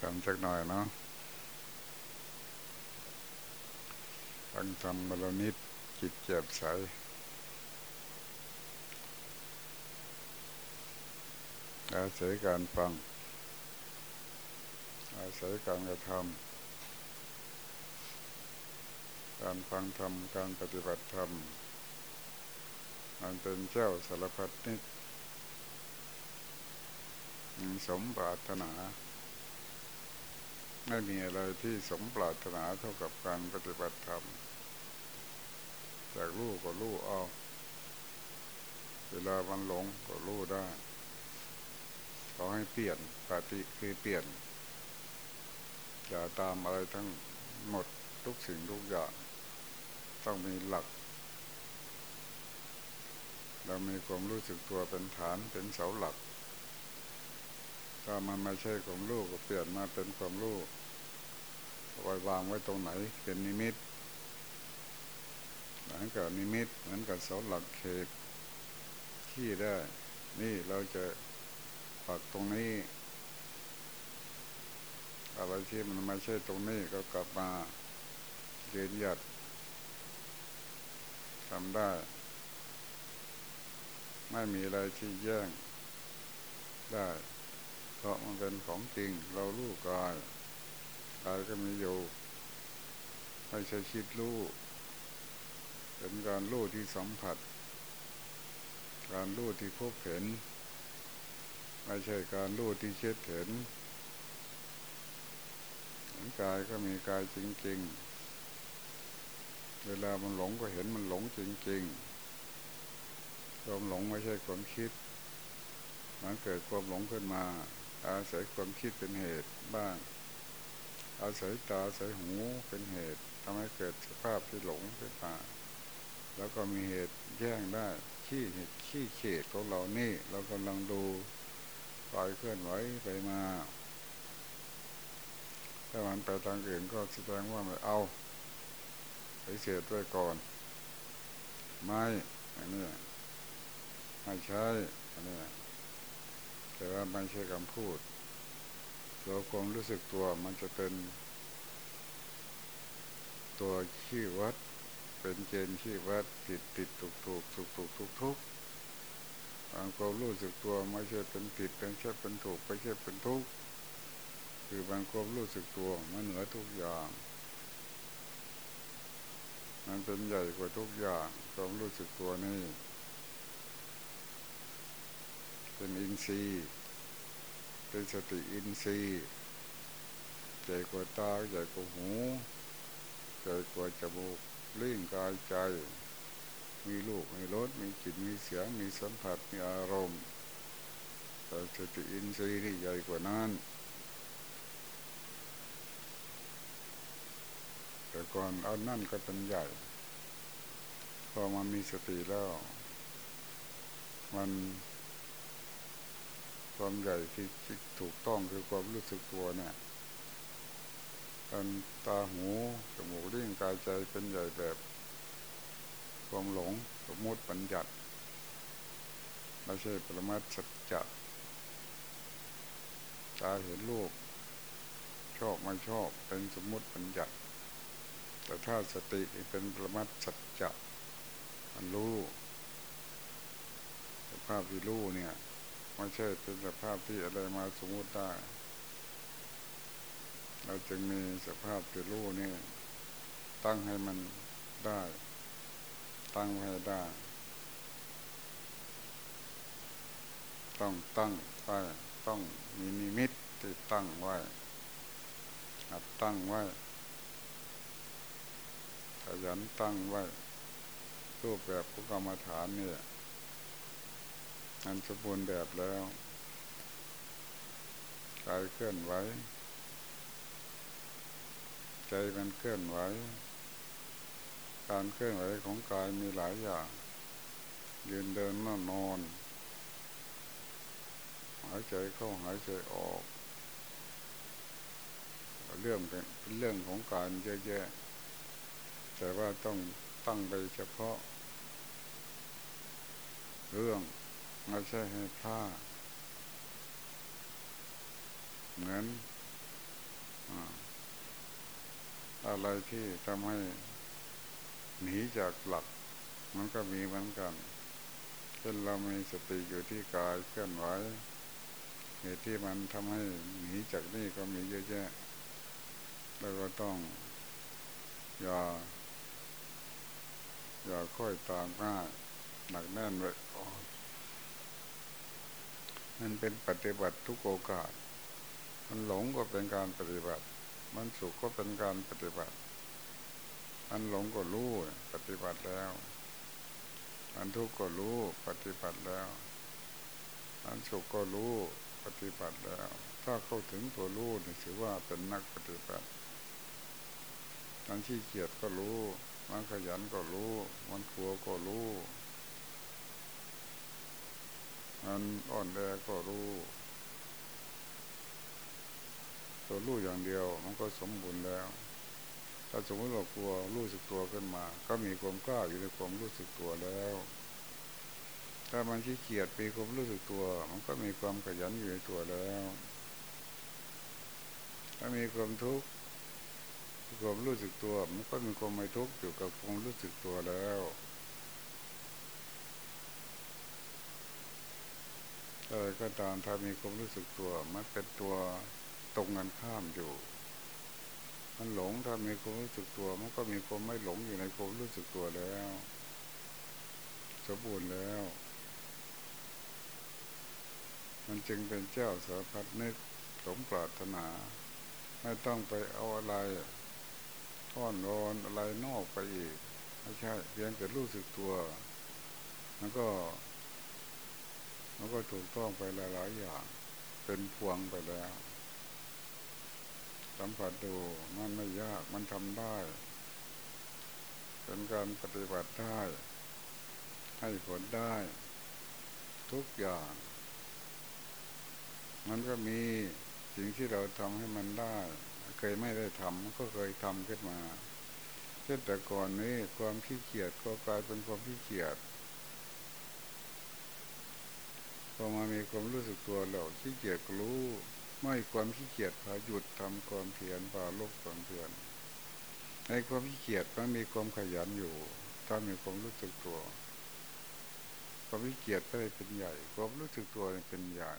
ทำสักหน่อยเนาะฟังทำมรนิดจิตเจ็บใสอาศัยการฟัง อาศัยการกระทำการฟังธรรม การปฏิบัติธรรม มันเป็นเจ้าสารพัดนิดสมปรารถนา ไม่มีอะไรที่สมปรารถนาเท่ากับการปฏิบัติธรรม จากรู้ก็รู้เอาเวลามันหลงก็รู้ได้ขอให้เปลี่ยนปฏิคือเปลี่ยน อย่าตามอะไรทั้งหมดทุกสิ่งทุกอย่าง ต้องมีหลัก เรามีความรู้สึกตัวเป็นฐานเป็นเสาหลัก ถ้ามันไม่ใช่ความรู้ก็เปลี่ยนมาเป็นความรู้ ไว้วางไว้ตรงไหน เป็นนิมิตเหมือนกับนิมิตเหมือนกับเสาหลักเขตที่ได้ นี่เราจะปักตรงนี้อะไรที่มันไม่ใช่ตรงนี้ก็กลับมาเรียนหยัดทำได้ ไม่มีอะไรที่แย่งได้ เพราะมันเป็นของจริงเรารู้กาย กายก็มีอยู่ไม่ใช่คิดรู้เป็นการรู้ที่สัมผัส การรู้ที่พบเห็น ไม่ใช่การรู้ที่เช็ดเห็นเห็นกายก็มีกายจริงๆ เวลามันหลงก็เห็นมันหลงจริงๆ ความหลงไม่ใช่ความคิด มันเกิดความหลงขึ้นมา อาศัยความคิดเป็นเหตุบ้าง อาศัยตาอาศัยหูเป็นเหตุทำให้เกิดสภาพที่หลงขึ้นมาแล้วก็มีเหตุแย่งได้ขี้เหตุขี้เขตของเรานี่เรากำลังดูปล่อยเคลื่อนไหวไปมาถ้ามันไปทางอื่นก็แสดงว่าไม่เอาไปเสียด้วยก่อน ไม่อันนี้ไม่ใช่อันนี้แต่ว่าไม่ใช่คำพูด ตัวความรู้สึกตัวมันจะเป็น ตัวชี้วัด เป็นเกณฑ์ชี้วัดผิดผิดถูกถูกถูกถูกทุกทุกบางความรู้สึกตัวไม่ใช่เป็นผิดเป็นใช่เป็นถูกไม่ใช่เป็นทุกคือบางความรู้สึกตัวมันเหนือทุกอย่าง มันเป็นใหญ่กว่าทุกอย่างความรู้สึกตัวนี่เป็นอินทรีย์ เป็นสติอินทรีย์ใหญ่กว่าตาใหญ่กว่าหูใหญ่กว่าจมูกลิ้นกายใจ มีลูกมีรสมีกลิ่นมีเสียงมีสัมผัสมีอารมณ์แต่สติอินทรีย์นี่ใหญ่กว่านั้นแต่ก่อนอานั่นก็เป็นใหญ่ พอมันมีสติแล้ว มัน ความใหญ่ที่ถูกต้องคือความรู้สึกตัวเนี่ยการตาหูจมูกลิ้นกายใจเป็นใหญ่แบบ ความหลงสมมติปัญญัติไม่ใช่ปรมาสัจจะตาเห็นรูปชอบไม่ชอบเป็นสมมติปัญญัติแต่ถ้าสติเป็นปรมาสัจจะมันรู้สภาพที่รู้เนี่ย ไม่ใช่เป็นสภาพที่อะไรมาสมมติได้ เราจึงมีสภาพที่รู้นี่ ตั้งให้มันได้ ตั้งให้ได้ ต้องตั้งไว้ต้องมีนิมิตที่ตั้งไว้หัดตั้งไว้ขยันตั้งไว้รูปแบบผู้กรรมฐานเนี่ย อันสมบูรณ์แบบแล้วกายเคลื่อนไหวใจมันเคลื่อนไหวการเคลื่อนไหวของกายมีหลายอย่าง ยืนเดินนั่งนอน หายใจเข้าหายใจออก เรื่องเป็นเรื่องของการเยอะแยะแต่ว่าต้องตั้งไปเฉพาะ เรื่อง ไม่ใช่ให้ผ้าเหมือนอะไรที่ทำให้หนีจากหลัก มันก็มีเหมือนกันเช่นเรามีสติอยู่ที่กายเคลื่อนไหวเหตุที่มันทำให้หนีจากนี่ก็มีเยอะแยะแล้วก็ต้องอย่าอย่าค่อยตามง่ายหนักแน่นไว้ มันเป็นปฏิบัติทุกโอกาส มันหลงก็เป็นการปฏิบัติ มันสุขก็เป็นการปฏิบัติ มันหลงก็รู้ปฏิบัติแล้วอันทุกข์ก็รู้ปฏิบัติแล้วอันสุขก็รู้ปฏิบัติแล้ว ถ้าเข้าถึงตัวรู้นี่ถือว่าเป็นนักปฏิบัติมันขี้เกียจก็รู้ มันขยันก็รู้ มันกลัวก็รู้ มันอ่อนแอก็รู้ตัวรู้อย่างเดียว มันก็สมบูรณ์แล้ว ถ้าสมมติเรากลัวรู้สึกตัวขึ้นมา ก็มีความกล้าอยู่ในความรู้สึกตัวแล้ว ถ้ามันขี้เกียจมีความรู้สึกตัว มันก็มีความขยันอยู่ในตัวแล้ว ถ้ามีความทุกข์ความรู้สึกตัว มันก็มีความไม่ทุกข์อยู่กับความรู้สึกตัวแล้ว อะไรก็ตามถ้ามีความรู้สึกตัว มันเป็นตัวตรงกันข้ามอยู่ มันหลงถ้ามีความรู้สึกตัว มันก็มีความไม่หลงอยู่ในความรู้สึกตัวแล้วสมบูรณ์แล้ว มันจึงเป็นเจ้าสารพัดนึกสมปรารถนา ไม่ต้องไปเอาอะไรท่อนรอนอะไรนอกไปอีกไม่ใช่เพียงแต่รู้สึกตัวมันก็ มันก็ถูกต้องไปหลาย ๆ อย่าง เป็นพวงไปแล้วสัมผัสดูมันไม่ยากมันทำได้ เป็นการปฏิบัติได้ ให้ผลได้ ทุกอย่าง มันก็มีสิ่งที่เราทำให้มันได้ เคยไม่ได้ทำก็เคยทำขึ้นมา เช่นแต่ก่อนนี้ความขี้เกียจก็กลายเป็นความขี้เกียจพ อมามีความรู้สึกตัวเราขี้เกียจรู้ ไม่ความขี้เกียจพาหยุดทำความเพียรพาลบความเพียรในความขี้เกียจมันมีความขยันอยู่ ถ้ามีความรู้สึกตัว ความขี้เกียจก็เลยเป็นใหญ่ ความรู้สึกตัวเป็นใหญ่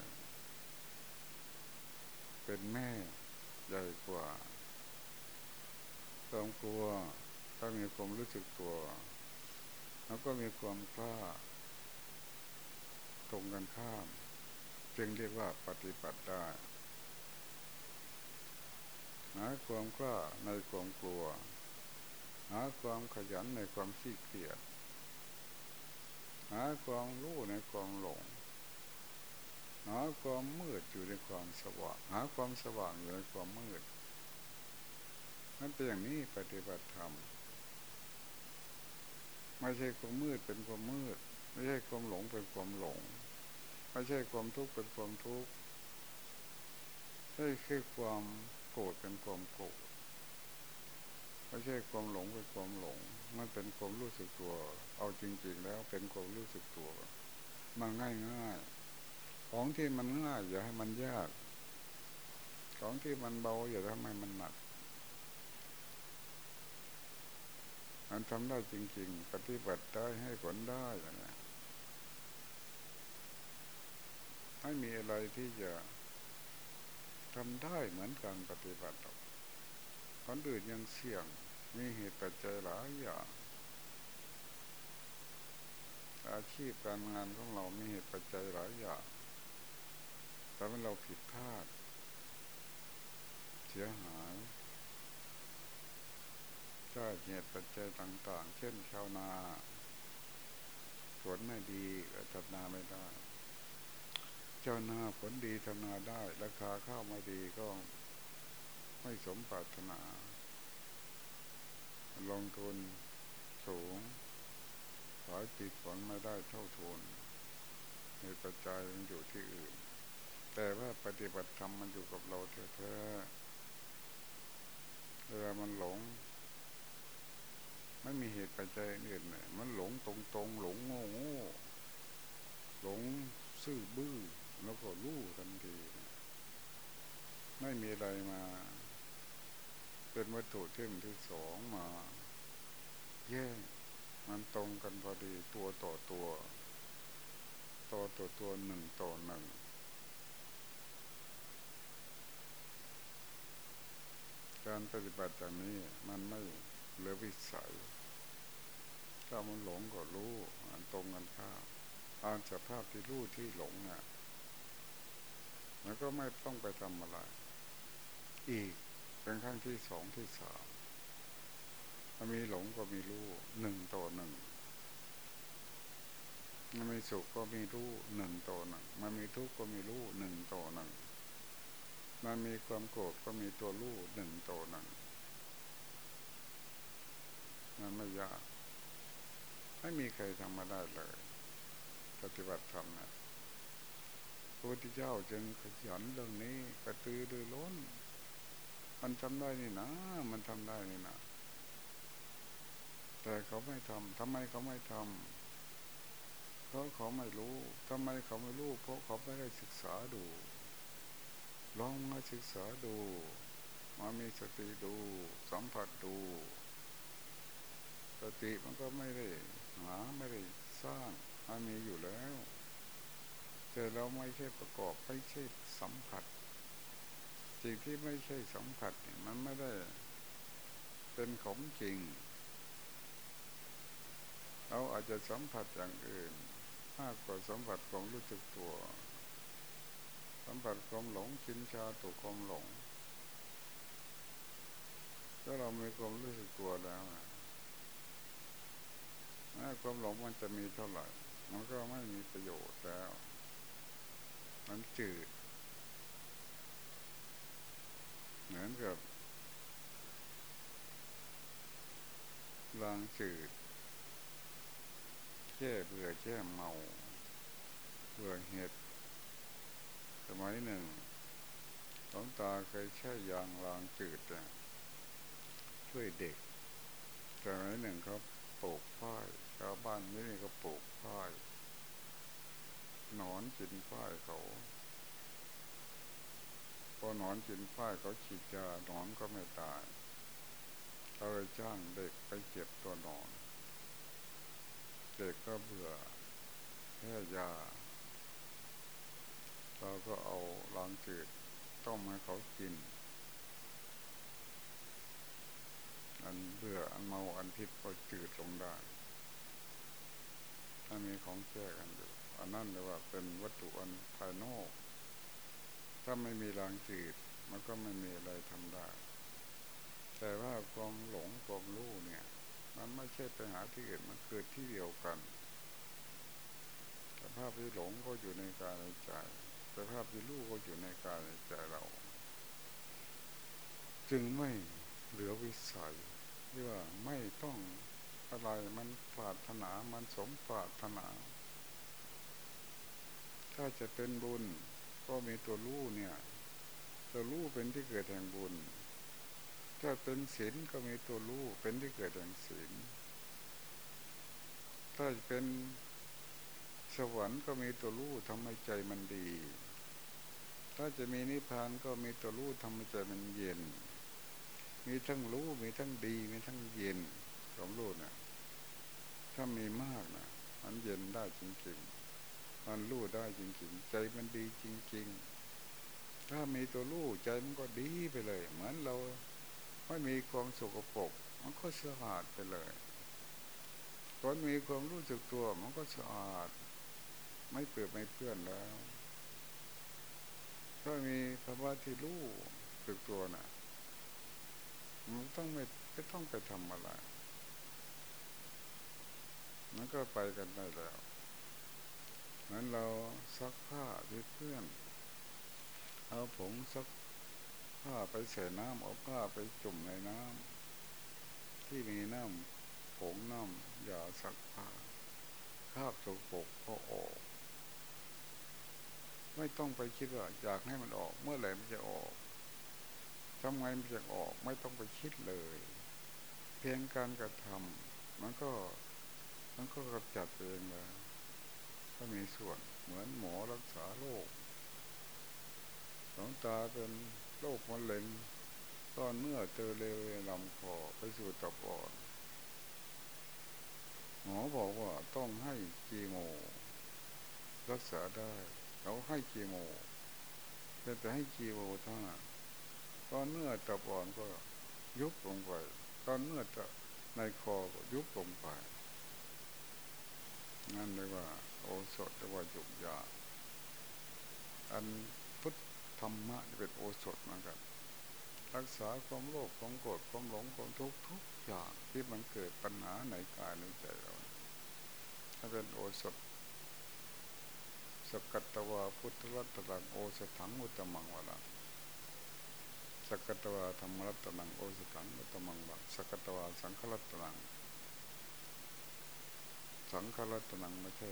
เป็นแม่ใหญ่กว่าความกลัว ถ้ามีความรู้สึกตัว แล้วก็มีความกล้า ตรงกันข้าม จึงเรียกว่าปฏิบัติได้หาความกล้าในความกลัว หาความขยันในความขี้เกียจหาความรู้ในความหลง หาความมืดอยู่ในความสว่าง หาความสว่างอยู่ในความมืดนั่นเป็นอย่างนี้ปฏิบัติธรรมไม่ใช่ความมืดเป็นความมืด ไม่ใช่ความหลงเป็นความหลง ไม่ใช่ความทุกข์เป็นความทุกข์ไม่ใช่ความโกรธเป็นความโกรธไม่ใช่ความหลงเป็นความหลง มันเป็นความรู้สึกตัว เอาจริง ๆ แล้วเป็นความรู้สึกตัว มันง่ายง่ายของที่มันง่ายอย่าให้มันยาก ของที่มันเบาอย่าทำให้มันหนักมันทำได้จริง ๆ ปฏิบัติได้ให้ผลได้อย่างนี้ ไม่มีอะไรที่จะทำได้เหมือนการปฏิบัติคนอื่นยังเสี่ยง มีเหตุปัจจัยหลายอย่างอาชีพการงานของเรามีเหตุปัจจัยหลายอย่างทำให้เราผิดพลาด เสียหายถ้าเหตุปัจจัยต่าง ๆ เช่นชาวนาฝนไม่ดีก็ทำนาไม่ได้ ชานาผลดีทำนาได้ ราคาข้าวไม่ดีก็ไม่สมปรารถนา ลงทุนสูงขายปีผลไม่ได้เท่าทุนเหตุปัจจัยมันอยู่ที่อื่น แต่ว่าปฏิบัติธรรมมันอยู่กับเราแท้ๆเวลามันหลง ไม่มีเหตุปัจจัยอื่นเลยมันหลงตรงๆ หลงโง่โง่หลงซื่อบื้อ แล้วก็รู้ทันทีไม่มีอะไรมา เป็นวัตถุที่มที่สองมา แย่มันตรงกันพอดีตัวต่อตัวตัวต่อตัวหนึ่งต่อหนึ่งการปฏิบัติอย่างนี้มันไม่เหลือวิสัยถ้ามันหลงก็รู้มันตรงกันข้ามอ่านสภาพที่รู้ที่หลงเนี่ย แล้วก็ไม่ต้องไปทำอะไร อีกเป็นขั้นที่สองที่สามมันมีหลงก็มีรู้หนึ่งต่อหนึ่งมันมีสุขก็มีรู้หนึ่งต่อหนึ่งมันมีทุกข์ก็มีรู้หนึ่งต่อหนึ่งมันมีความโกรธก็มีตัวรู้หนึ่งต่อหนึ่งมันไม่ยาก ไม่มีใครทำมาได้เลย ปฏิบัติธรรมนะ พระพุทธเจ้าจึงขยันเรื่องนี้กระตือรือร้น มันทำได้นี่นะ มันทำได้นี่นะแต่เขาไม่ทำทำไมเขาไม่ทำเพราะเขาไม่รู้ทำไมเขาไม่รู้ เพราะเขาไม่ได้ศึกษาดู ลองมาศึกษาดู มามีสติดู สัมผัสดู สติมันก็ไม่ได้หาไม่ได้สร้างมันมีอยู่แล้ว แต่เราไม่ใช่ประกอบไม่ใช่สัมผัสสิ่งที่ไม่ใช่สัมผัสมันไม่ได้เป็นของจริง เราอาจจะสัมผัสอย่างอื่นมากกว่าสัมผัสของรู้สึกตัว สัมผัสความหลงชินชาตัวความหลงถ้าเรามีความรู้สึกตัวแล้วนะความหลงมันจะมีเท่าไหร่ มันก็ไม่มีประโยชน์แล้ว มันจืด เหมือนกับลางจืดแก้เบื่อแก้เมา เบื่อเห็ดสมัยหนึ่งหลวงตาเคยใช้ยางลางจืดนี่ช่วยเด็กสมัยหนึ่งเขาปลูกฝ้ายชาวบ้านไม่ได้ก็ปลูกฝ้าย นอนกินฝ้ายเขาพอหนอนกินฝ้ายเขาฉีดยาหนอนก็ไม่ตายเขาเลยจ้างเด็กไปเก็บตัวหนอน เด็กก็เบื่อแค่ยาเราก็เอาล้างจืดต้มให้เขากิน อันเบื่ออันเมาอันพิษก็จืดลงได้ถ้ามีของแก้กันอยู่ อันนั้นเรียกว่าเป็นวัตถุอันภายนอก ถ้าไม่มีล้างจืดมันก็ไม่มีอะไรทำได้ แต่ว่าความหลงความรู้เนี่ย มันไม่ใช่ไปหาที่อื่นมันเกิดที่เดียวกันสภาพที่หลงก็อยู่ในกายในใจสภาพที่รู้ก็อยู่ในกายในใจเรา จึงไม่เหลือวิสัยที่ว่าไม่ต้องอะไรมันปรารถนามันสมปรารถนา ถ้าจะเป็นบุญ ก็มีตัวรู้เนี่ยตัวรู้เป็นที่เกิดแห่งบุญ ถ้าเป็นศีลก็มีตัวรู้เป็นที่เกิดแห่งศีลถ้าเป็นสวรรค์ก็มีตัวรู้ทำให้ใจมันดี ถ้าจะมีนิพพานก็มีตัวรู้ทำให้ใจมันเย็น มีทั้งรู้มีทั้งดีมีทั้งเย็นสมรู้นะถ้ามีมากนะมันเย็นได้จริงๆ มันรู้ได้จริง ๆ ใจมันดีจริง ๆ ถ้ามีตัวรู้ใจมันก็ดีไปเลย เหมือนเราไม่มีความสุขปกมันก็สะอาดไปเลยคนมีความรู้สึกตัวมันก็สะอาด ไม่เปื้อนไม่เพื่อนแล้วถ้ามีภาวะที่รู้สึกตัวนะ่ะมันต้องไม่ไม่ต้องไปทำอะไรมันก็ไปกันได้แล้ว นั้นเราซักผ้าที่เพื่อน เอาผงซักผ้าไปใส่น้ำเอาผ้าไปจุ่มในน้ำที่มีน้ำผงน้ำอย่าสักผ้าคาบสกปรกก็ออก ไม่ต้องไปคิดว่าอยากให้มันออกเมื่อไหร่มันจะออกทำไงมันจะออกไม่ต้องไปคิดเลย เพียงการกระทำมันก็มันก็กำจัดเองเลย ถ้ามีส่วนเหมือนหมอรักษาโรคหลวงตาเป็นโรคมะเร็งก้อนเนื้อเจอเร็วลำคอไปสู่ตับอ่อนหมอบอกว่าต้องให้กีโม รักษาได้เขาให้กีโมแต่จะให้กีโมเท่านั้นก้อนเนื้อตับอ่อนก็ยุบลงไปก้อนเนื้อจะในคอก็ยุบลงไปนั่นเรียว่า โอสถเรียกว่าจุกยา อันพุทธธรรมะเป็นโอสถเหมือนกัน รักษาความโลภความโกรธความหลงความทุกข์ทุกอย่างที่มันเกิดปัญหาในกายในใจเราถ้าเป็นโอสถสกัตวาพุทธรัตตังโอสถังอุตมังวะละสกัตวาธรรมรัตตังโอสถังอุตมังวะสกัตวาสังฆรัตตังสังฆรัตตังไม่ใช่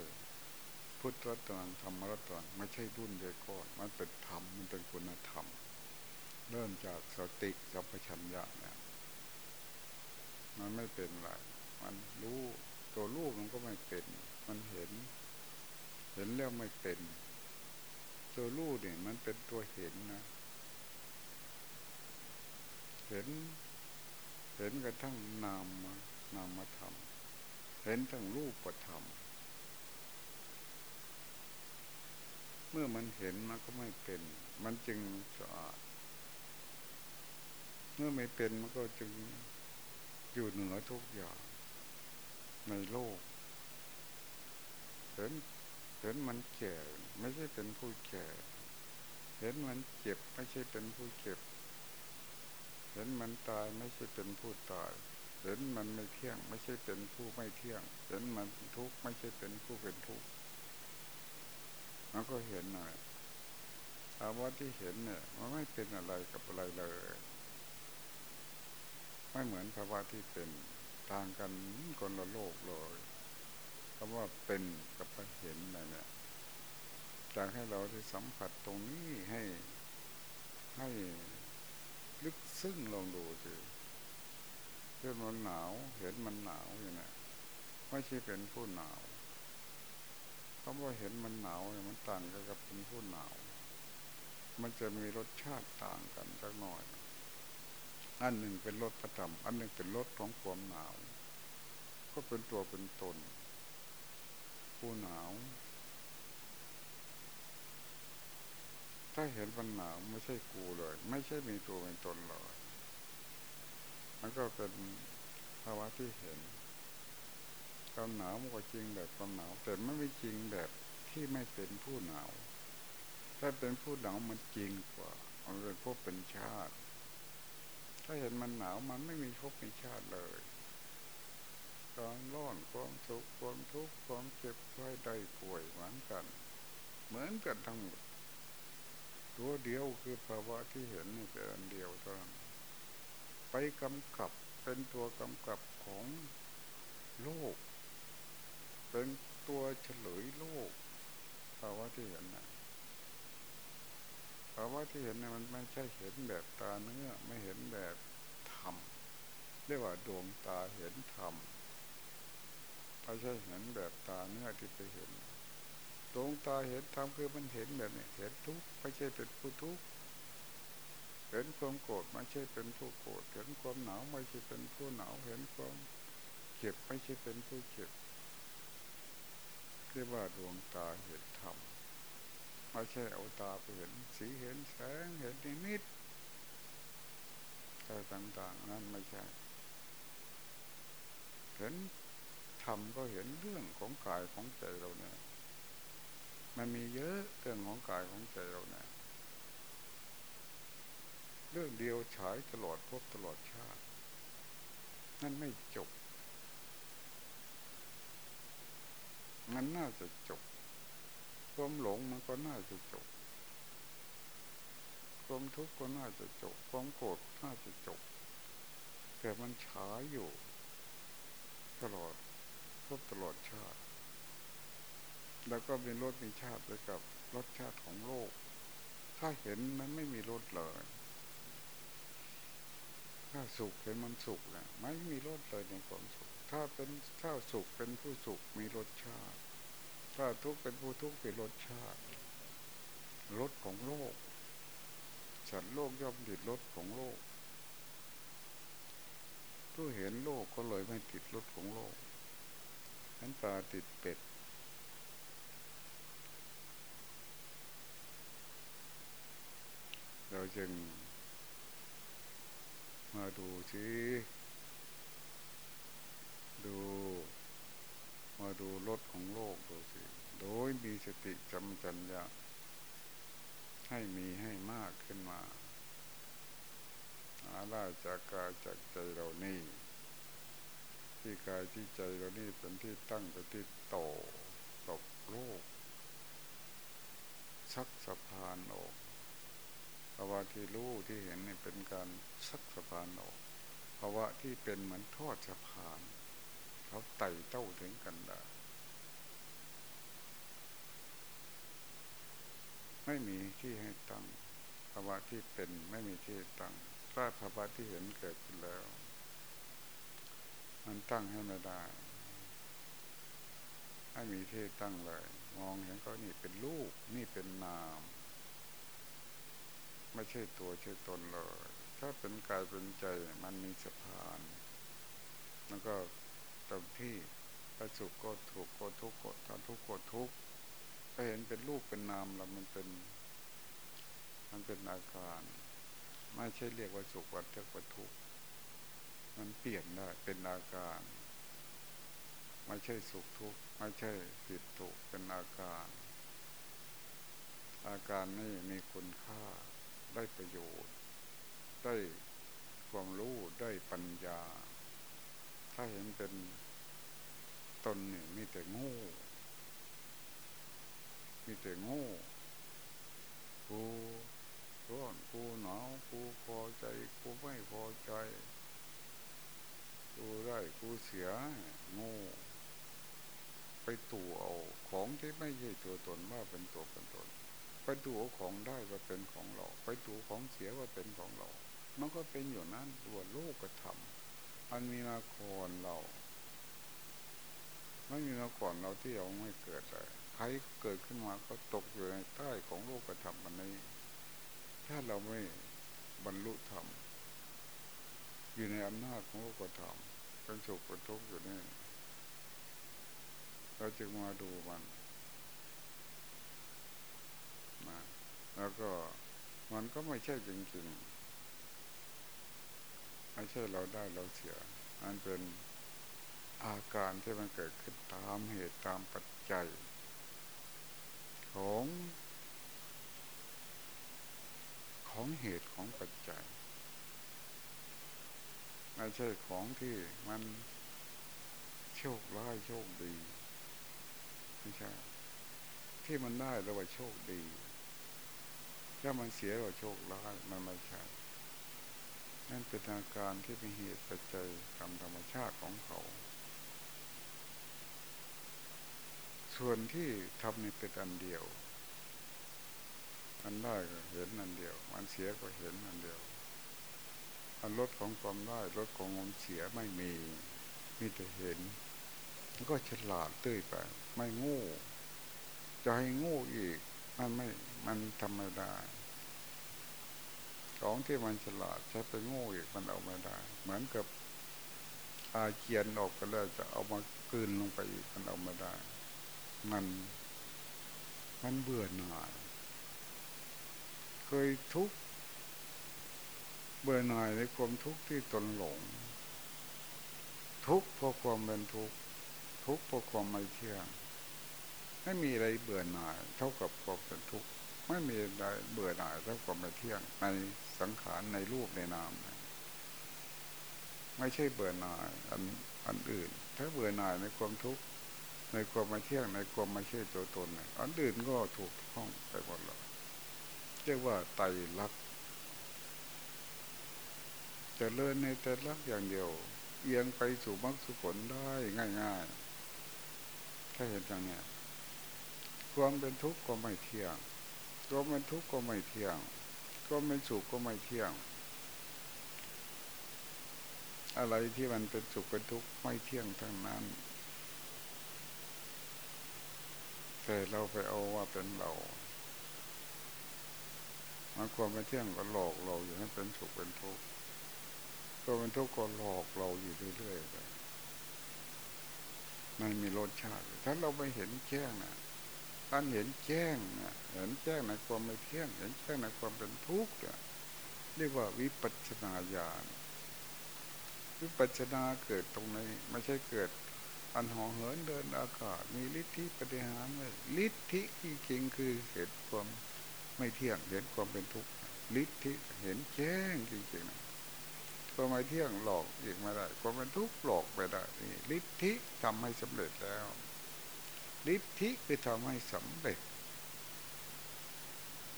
พุทธรัตนังธรรมรัตนังไม่ใช่รุ่นเดียวก้อนมันเป็นธรรมมันเป็นคุณธรรม เริ่มจากสติสัพพัญญะเนี่ยมันไม่เป็นไรมันรู้ตัวรูปมันก็ไม่เป็น มันเห็น เห็นแล้วไม่เป็น ตัวรูปเนี่ยมันเป็นตัวเห็นนะ เห็น เห็นกระทั่งนามนามธรรม เห็นทั้งรูปประธรรม เมื่อมันเห็นมันก็ไม่เป็น มันจึงสะอาด เมื่อไม่เป็นมันก็จึงอยู่เหนือทุกอย่างในโลก เห็นเห็นมันแก่ไม่ใช่เป็นผู้แก่ เห็นมันเจ็บไม่ใช่เป็นผู้เจ็บ เห็นมันตายไม่ใช่เป็นผู้ตาย เห็นมันไม่เที่ยง ไม่ใช่เป็นผู้ไม่เที่ยง เห็นมันทุกข์ไม่ใช่เป็นผู้เป็นทุกข์ มันก็เห็นหน่อยภาวะที่เห็นเนี่ยมันไม่เป็นอะไรกับอะไรเลย ไม่เหมือนภาวะที่เป็นทางกันคนละโลกเลยคำว่าเป็นกับเห็นเนี่ยจากให้เราได้สัมผัสตรงนี้ให้ให้ลึกซึ้งลองดูสิเพื่อนมันหนาว เห็นมันหนาวอย่างนี้ไม่ใช่เป็นผู้หนาว คำว่าเห็นมันหนาวเนี่ยมันต่างกันกับเป็นผู้หนาว มันจะมีรสชาติต่างกันสักหน่อย อันหนึ่งเป็นรสประจำอันหนึ่งเป็นรสของความหนาว ก็เป็นตัวเป็นตน ผู้หนาว ถ้าเห็นมันหนาวไม่ใช่กูเลย ไม่ใช่มีตัวเป็นตนเลยมันก็เป็นภาวะที่เห็น ความหนาวมันก็จริงแบบความหนาวแต่ไม่ไม่จริงแบบที่ไม่เป็นผู้หนาว ถ้าเป็นผู้หนาวมันจริงกว่ามันเป็นพวกเป็นชาติ ถ้าเห็นมันหนาวมันไม่มีพบเป็นชาติเลยความร้อนความสุขความทุกข์ความเจ็บไข้ได้ป่วยเหมือนกัน เหมือนกันทั้งหมดตัวเดียวคือภาวะที่เห็นนี่เป็นอันเดียวเท่านั้นไปกำกับเป็นตัวกำกับของโลก เป็นตัวเฉลยโลกภาวะที่เห็นนะภาวะที่เห็นนะมันไม่ใช่เห็นแบบตาเนื้อไม่เห็นแบบธรรมเรียกว่าดวงตาเห็นธรรมไม่ใช่เห็นแบบตาเนื้อที่ไปเห็นดวงตาเห็นธรรมคือมันเห็นแบบนี้เห็นทุกข์ไม่ใช่เป็นผู้ทุกข์เห็นความโกรธไม่ใช่เป็นผู้โกรธเห็นความหนาวไม่ใช่เป็นผู้หนาวเห็นความเจ็บไม่ใช่เป็นผู้เจ็บ เรียกว่าดวงตาเห็นธรรมไม่ใช่เอาตาไปเห็นสีเห็นแสงเห็นนิดอะไรต่างๆ นั่นไม่ใช่ เห็นธรรมก็เห็นเรื่องของกายของใจเราเนี่ย มันมีเยอะเรื่องของกายของใจเราเนี่ยเรื่องเดียวฉายตลอดพบตลอดชาติ นั่นไม่จบ มันน่าจะจบ ความหลงมันก็น่าจะจบ ความทุกข์ก็น่าจะจบ ความโกรธน่าจะจบ แต่มันฉาอยู่ ตลอดทบตลอดชาติ แล้วก็มีรสมีชาติไปกับรสชาติของโลก ถ้าเห็นมันไม่มีรสเลย ถ้าสุขเห็นมันสุขแหละไม่มีรสเลยในความสุข ถ้าเป็นถ้าสุขเป็นผู้สุขมีรสชาติ ถ้าทุกข์เป็นผู้ทุกข์เป็นรสชาติรสของโลกฉันโลกย่อมดิดรสของโลกก็เห็นโลกก็เลยไม่ติดรถของโลกนั้นปลาติดเป็ดเราจึง มาดูสิดู มาดูรถของโลกดูสิโดยมีสติจำจัญญาให้มีให้มากขึ้นมาอาล่าจากกาจากใจเรานี่ที่กายที่ใจเรานี่เป็นที่ตั้งเป็นที่โตตกโลกชักสะพานออก ภาวะที่รู้ที่เห็นนี่เป็นการชักสะพานออกภาวะที่เป็นเหมือนทอดสะพานเขาไต่เต้าถึงกันได้ไม่มีที่ให้ตั้งภาวะที่เป็นไม่มีที่ตั้งถ้าภาวะที่เห็นเกิดขึ้นแล้ว มันตั้งให้ไม่ได้ให้มีที่ตั้งเลย มองเห็นก็นี่เป็นลูกนี่เป็นนาม ไม่ใช่ตัวใช่ตนเลย ถ้าเป็นกายเป็นใจมันมีสะพาน แล้วก็ตรงที่ถ้าสุขก็ถูกก็ทุกข์ก็ถ้าทุกข์ก็ทุกข์ก็เห็นเป็นรูปเป็นนามแล้วมันเป็น มันเป็นอาการ ไม่ใช่เรียกว่าสุขวัฏเทกวัทุกข์มันเปลี่ยนได้เป็นอาการ ไม่ใช่สุขทุกข์ไม่ใช่ผิดถูกเป็นอาการ อาการนี้มีคุณค่า ได้ประโยชน์ ได้ความรู้ได้ปัญญา ถ้าเห็นเป็นตนนี่มีแต่งูมีแต่งูกูร้อนกูหนาวกูพอใจกูไม่พอใจ กูได้กูเสียงูไปตู่เอาของที่ไม่ใช่ตัวตนว่าเป็นตัวเป็นตน ไปตู่เอของได้ว่าเป็นของเรา ไปตู่ของเสียว่าเป็นของเรา มันก็เป็นอยู่นั้นตัวโลกกระทำมันมีมาก่อนเราไม่มีมาก่อนเราที่เราไม่เกิดเลยใครเกิดขึ้นมาก็ตกอยู่ในใต้ของโลกกระทำมันนี้ ถ้าเราไม่บรรลุธรรมอยู่ในอำนาจของโลกธรรมเป็นสุขเป็นทุกข์อยู่นี่เราจึงมาดูมันนะแล้วก็ มันก็ไม่ใช่จริงๆ ไม่ใช่เราได้เราเสีย มันเป็นอาการที่มันเกิดขึ้นตามเหตุตามปัจจัย ของ ของเหตุของปัจจัย ไม่ใช่ของที่มันโชคร้ายโชคดี ไม่ใช่ ที่มันได้เราว่าโชคดี ถ้ามันเสียเราโชคร้ายมันไม่ใช่นั่นเป็นอาการที่เป็นเหตุปัจจัยตามธรรมชาติของเขา ส่วนที่ทำนี่เป็นอันเดียวมันได้ก็เห็นนั่นเดียวมันเสียก็เห็นนั่นเดียว อันลดของความได้ลดของความเสียไม่มี มีแต่เห็นมันก็ฉลาดตื้อไป ไม่งูจะให้งูอีก มันไม่ มันทำไม่ได้ของที่มันฉลาดใช้ไปโงูอีกมันเอาไม่ได้ เหมือนกับอาเจียนออกไปแล้วจะเอามากืนลงไปอีกมันเอาไม่ได้ มันมันเบื่อหน่าย เคยทุกข์เบื่อหน่ายในความทุกข์ที่ตนหลง ทุกข์เพราะความเป็นทุกข์ทุกข์เพราะความไม่เที่ยงไม่มีอะไรเบื่อหน่าย เท่ากับความเป็นทุกข์ ไม่มีเบื่อหน่ายเท่ากับไม่เที่ยงในสังขารในรูปในนามไม่ใช่เบื่อหน่ายอันอันอื่น ถ้าเบื่อหน่ายในความทุกข์ในความไม่เที่ยงในความไม่ใช่ตัวตนอันอื่นก็ถูกห้องไปหมดเลยเรียกว่าไตรลักษณ์จะเลินในไตรลักษณ์อย่างเดียว เอียงไปสู่มรรคสุผลได้ง่ายๆถ้าเห็นอย่างนี้ความเป็นทุกข์ก็ไม่เที่ยง ความเป็นทุกข์ก็ไม่เที่ยงความเป็นสุขก็ไม่เที่ยง อะไรที่มันเป็นสุขเป็นทุกข์ไม่เที่ยงทั้งนั้น แต่เราไปเอาว่าเป็นเรามันความไม่เที่ยงก็หลอกเราอยู่ให้เป็นสุขเป็นทุกข์ก็ความเป็นทุกข์ก็หลอกเราอยู่เรื่อยๆไปมันมีรสชาติ ถ้าเราไม่เห็นแจ้งนะ การเห็นแจ้งเห็นแจ้งในความไม่เที่ยง เห็นแจ้งในความเป็นทุกข์เรียกว่าวิปัสนาญาณวิปัสนาเกิดตรงนี้ไม่ใช่เกิดอันห่อเหินเดินอากาศ มีฤทธิปฏิหารไว้ฤทธิที่จริงคือเห็นความไม่เที่ยง เห็นความเป็นทุกข์ฤทธิเห็นแจ้งจริงๆนะความไม่เที่ยงหลอกอีกไม่ได้ ความเป็นทุกข์หลอกไม่ได้นี่ฤทธิทำให้สำเร็จแล้ว ฤทธิคือทำให้สำเร็จ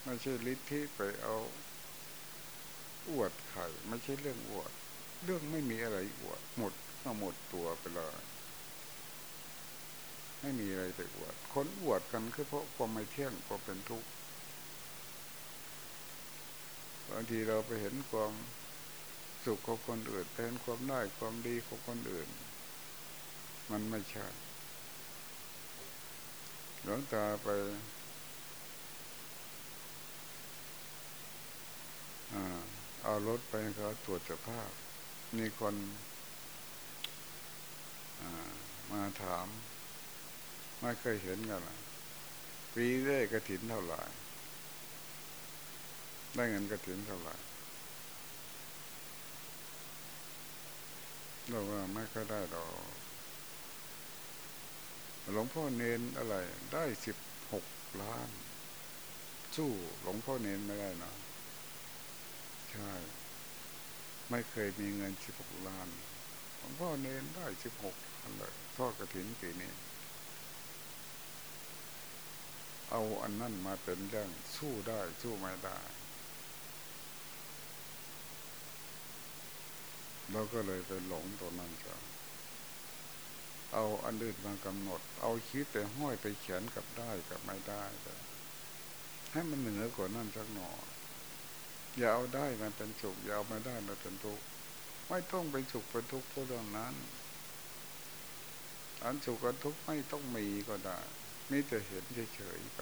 ไม่ใช่ฤทธิไปเอาอวดไข่ไม่ใช่เรื่องอวด เรื่องไม่มีอะไรอวด หมดก็หมดตัวไปเลยไม่มีอะไรไปอวด คนอวดกันคือเพราะความไม่เที่ยงความเป็นทุกข์บางทีเราไปเห็นความสุขของคนอื่นเห็นความได้ความดีของคนอื่น มันไม่ใช่ หลวงตาไปเอารถไปเขาตรวจสภาพ มีคนมาถาม ไม่เคยเห็นกันปีได้กระถินเท่าไหร่ ได้เงินกระถินเท่าไหร่เราว่าไม่ค่อยได้ดอก หลวงพ่อเนนอะไร ได้สิบหกล้าน สู้หลวงพ่อเนนไม่ได้นะใช่ ไม่เคยมีเงินสิบหกล้านหลวงพ่อเนนได้สิบหกล้านเลยทอดกระถินปีนี้เอาอันนั้นมาเป็นเรื่องสู้ได้สู้ไม่ได้ เราก็เลยไปหลงตัวนั้นจ้ะ เอาอันอื่นมากำหนด เอาคิดแต่ห้อยไปเขียนกับได้กับไม่ได้แต่ให้มันเหนือกว่านั้นสักหน่อยอย่าเอาได้มันเป็นสุขอย่าเอาไม่ได้มันเป็นทุกข์ไม่ต้องเป็นสุขเป็นทุกข์เพราะเรื่องนั้น อันสุขกับทุกข์ไม่ต้องมีก็ได้มีแต่เห็นเฉยๆไป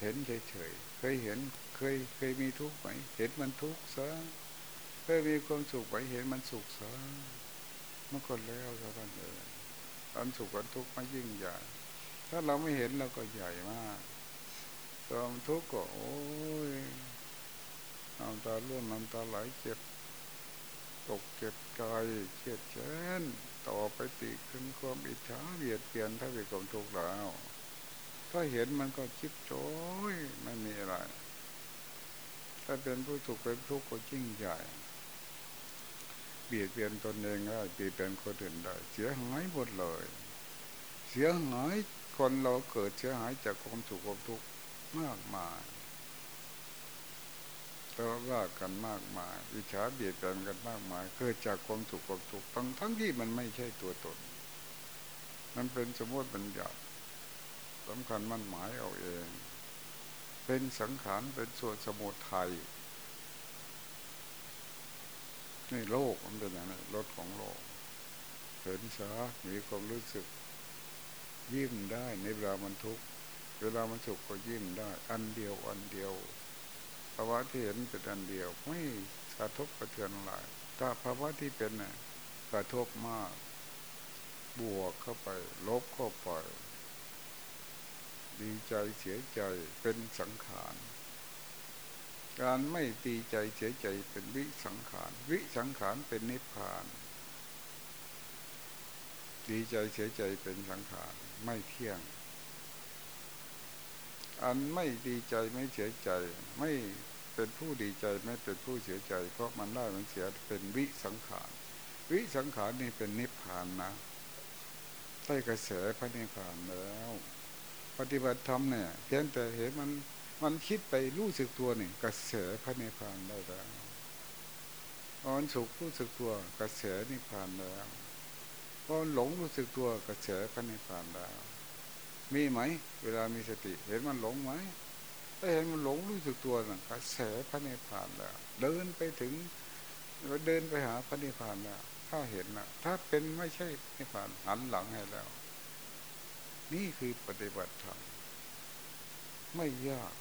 เห็นเฉยๆเคยเห็นเคยเคยมีทุกข์ไหมเห็นมันทุกข์ซะเคยมีความสุขไหมเห็นมันสุขซะมันก็แล้วเท่านั้นเอง อันสุขอันทุกข์ไม่ยิ่งใหญ่ ถ้าเราไม่เห็นเราก็ใหญ่มากความทุกข์ก็โอ้ยน้ำตาล่วงน้ำตาไหลเจ็บตกเจ็บใจเครียดแค้นต่อไปติขึ้นความอิจฉาเบียดเบียนถ้าเป็นความทุกข์แล้วถ้าเห็นมันก็ชิบโจ้ยไม่มีอะไร ถ้าเป็นผู้สุขเป็นทุกข์ก็ยิ่งใหญ่ บียดเบียนตนเองได้เบียดเบียนคนอื่นได้ เสียหายหมดเลย เสียหายคนเราเกิดเสียหายจากความสุขความทุกข์มากมายทะเลาะกันมากมายอิจฉาเบียดเบียนกันมากมาย เกิดจากความสุขความทุกข์ทั้งทั้งที่มันไม่ใช่ตัวตน มันเป็นสมมติบัญญัติสำคัญมันหมายเอาเอง เป็นสังขารเป็นส่วนสมุทัย นี่โลกมันเป็นอย่างนี้รถของโลกเห็นซะมีความรู้สึก ยิ้มได้ในเวลามันทุกข์เวลามันสุขก็ยิ้มได้ อันเดียวอันเดียวภาวะที่เห็นเป็นอันเดียว ไม่กระทบกระเทือนอะไรถ้าภาวะที่เป็นน่ะกระทบมาก บวกเข้าไป ลบเข้าไป ดีใจเสียใจเป็นสังขาร การไม่ตีใจเสียใจเป็นวิสังขาร วิสังขารเป็นนิพพาน ดีใจเสียใจเป็นสังขารไม่เที่ยง อันไม่ดีใจไม่เสียใจ ไม่เป็นผู้ดีใจไม่เป็นผู้เสียใจ เพราะมันได้มันเสียเป็นวิสังขาร วิสังขารนี่เป็นนิพพานนะใต้กระแสพระนิพพานแล้ว ปฏิบัติธรรมเนี่ยเพียงแต่เห็นมัน มันคิดไปรู้สึกตัวหนึ่งกระแสพระนิพพานได้แล้วมันสุขรู้สึกตัวกระแสนิพพานแล้วพอหลงรู้สึกตัวกระแสพระนิพพานแล้วมีไหม เวลามีสติ เห็นมันหลงไหมถ้าเห็นมันหลงรู้สึกตัวน่ะกระแสพระนิพพานแล้วเดินไปถึงเดินไปหาพระนิพพานแล้วถ้าเห็นนะถ้าเป็นไม่ใช่นิพพานหันหลังให้แล้ว นี่คือปฏิบัติธรรมไม่ยาก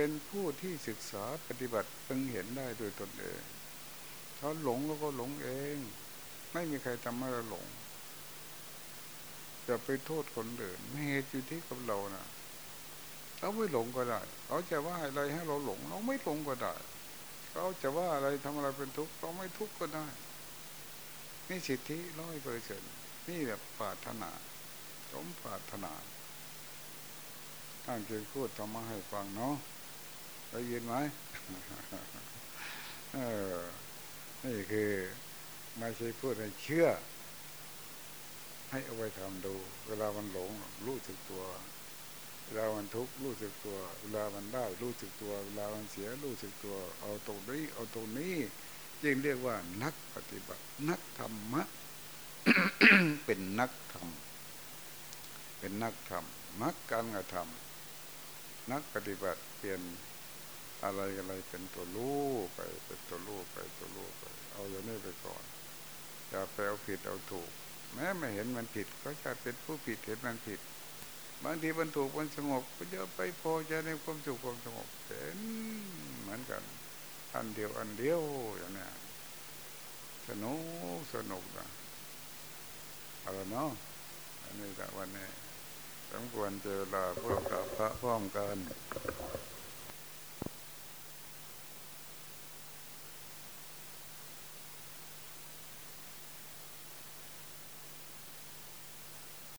เป็นผู้ที่ศึกษาปฏิบัติเพิ่งเห็นได้โดยตนเองถ้าหลงเราก็หลงเอง ไม่มีใครทำให้เราหลงจะไปโทษคนอื่นเหตุอยู่ที่กับเรานะเราไม่หลงก็ได้เขาจะว่าอะไรให้เราหลง เราไม่หลงก็ได้เขาจะว่าอะไรทำอะไรเป็นทุกข์เราไม่ทุกข์ก็ได้นี่สิทธิร้อยเปอร์เซ็นนี่แบบปาถนาสมปาถนาท่านเคยพูดธรรมะให้ฟังเนาะ ได้ยินไหมเออนี่คือไม่ใช่พูดให้เชื่อ ให้เอาไปทำดู เวลามันหลงรู้สึกตัว เวลามันทุกข์รู้สึกตัว เวลามันได้รู้สึกตัว เวลามันเสียรู้สึกตัว เอาตรงนี้ เอาตรงนี้จึงเรียกว่านักปฏิบัติ นักธรรมะ เป็นนักธรรม เป็นนักธรรมนักการกระทำนักปฏิบัติเปลี่ยน อะไรอะไรเป็นตัวรู้ไปเป็นตัวรู้ไปตัวรู้ไป เอาอย่างนี้ไปก่อนอย่าไปเอาผิดเอาถูก แม้ไม่เห็นมันผิด ก็จะเป็นผู้ผิดเห็นมันผิด บางทีมันถูกมันสงบก็จะไปพอใจในความสุขความสงบเห็นเหมือนกัน อันเดียวอันเดียวอย่างนี้สนุกสนุกนะเอาละเนาะอันนี้แต่วันนี้สมควรเจอลาพวกกับพระพร้อมกัน